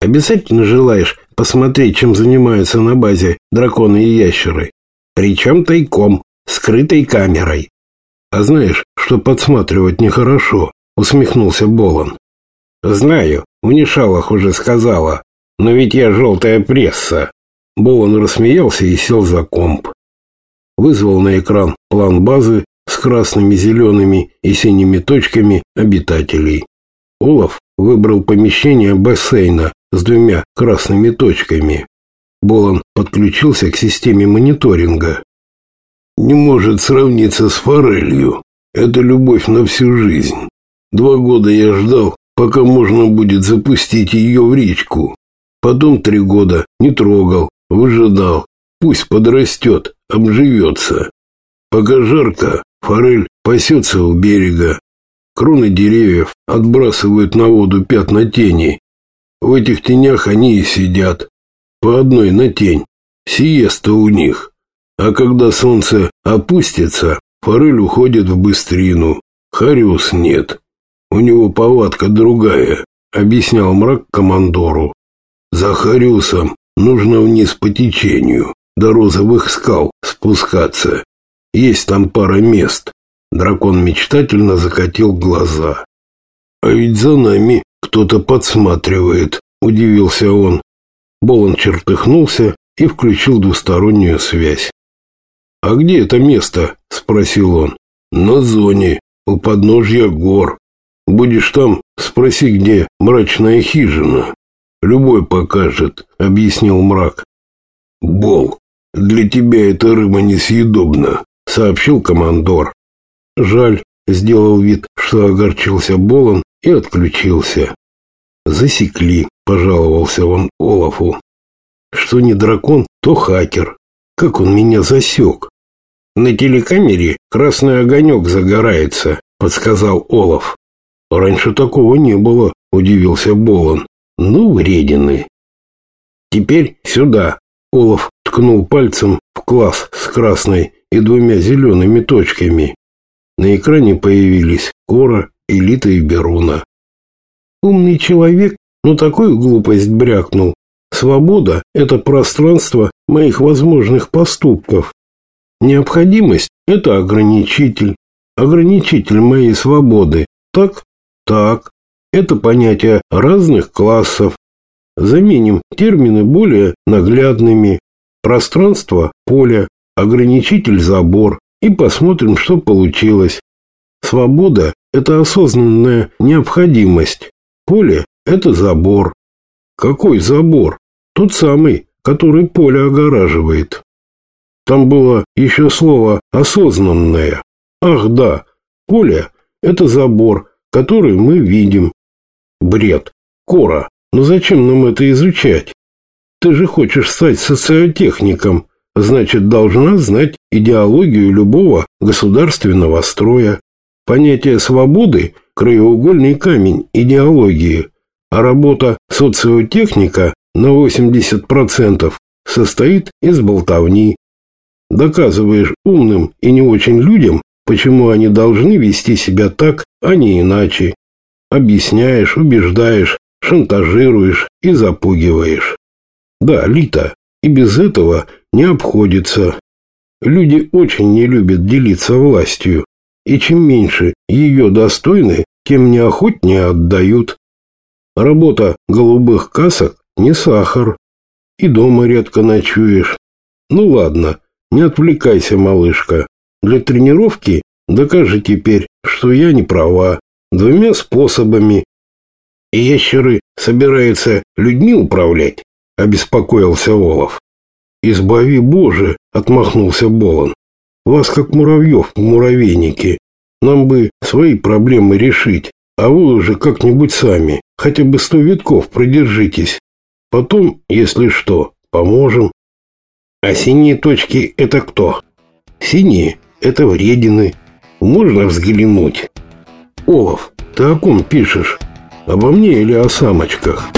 Обязательно желаешь посмотреть, чем занимаются на базе драконы и ящеры? Причем тайком, скрытой камерой. А знаешь, что подсматривать нехорошо, усмехнулся Болон. Знаю, в Нишалах уже сказала, но ведь я желтая пресса. Болон рассмеялся и сел за комп. Вызвал на экран план базы с красными, зелеными и синими точками обитателей. Олаф выбрал помещение бассейна с двумя красными точками. Болон подключился к системе мониторинга. «Не может сравниться с форелью. Это любовь на всю жизнь. Два года я ждал, пока можно будет запустить ее в речку. Потом три года не трогал, выжидал. Пусть подрастет, обживется. Пока жарко, форель пасется у берега. Кроны деревьев отбрасывают на воду пятна тени. В этих тенях они и сидят. По одной на тень. Сиеста у них. А когда солнце опустится, форель уходит в быстрину. Хариус нет. У него повадка другая, объяснял мрак командору. За Хариусом нужно вниз по течению, до розовых скал спускаться. Есть там пара мест. Дракон мечтательно закатил глаза. А ведь за нами кто-то подсматривает, удивился он. Болон чертыхнулся и включил двустороннюю связь. «А где это место?» – спросил он. «На зоне, у подножья гор. Будешь там, спроси, где мрачная хижина. Любой покажет», – объяснил мрак. «Бол, для тебя эта рыба несъедобна», – сообщил командор. «Жаль», – сделал вид, что огорчился Болон и отключился. «Засекли», – пожаловался он Олафу. «Что не дракон, то хакер. Как он меня засек?» «На телекамере красный огонек загорается», – подсказал Олаф. «Раньше такого не было», – удивился Болон. «Ну, вредины». «Теперь сюда», – Олаф ткнул пальцем в класс с красной и двумя зелеными точками. На экране появились Кора, Элита и Беруна. Умный человек, но такую глупость брякнул. Свобода – это пространство моих возможных поступков. Необходимость – это ограничитель. Ограничитель моей свободы. Так? Так. Это понятие разных классов. Заменим термины более наглядными. Пространство – поле, ограничитель – забор. И посмотрим, что получилось. Свобода – это осознанная необходимость. Поле – это забор. Какой забор? Тот самый, который поле огораживает. Там было еще слово «осознанное». Ах да, поле – это забор, который мы видим. Бред. Кора, но зачем нам это изучать? Ты же хочешь стать социотехником, значит, должна знать идеологию любого государственного строя. Понятие свободы – краеугольный камень идеологии, а работа социотехника на 80% состоит из болтовни. Доказываешь умным и не очень людям, почему они должны вести себя так, а не иначе. Объясняешь, убеждаешь, шантажируешь и запугиваешь. Да, Лита, и без этого не обходится. Люди очень не любят делиться властью, и чем меньше ее достойны, тем неохотнее отдают. Работа голубых касок не сахар, и дома редко ночуешь. Ну ладно, не отвлекайся, малышка. Для тренировки докажи теперь, что я не права. Двумя способами. Ящеры собираются людьми управлять, обеспокоился Олаф. «Избави, Боже!» — отмахнулся Болон. Вас как муравьев в муравейнике. Нам бы свои проблемы решить, а вы уже как-нибудь сами, хотя бы сто витков продержитесь. Потом, если что, поможем. А синие точки – это кто? Синие – это вредины. Можно взглянуть? Олаф, ты о ком пишешь? Обо мне или о самочках?»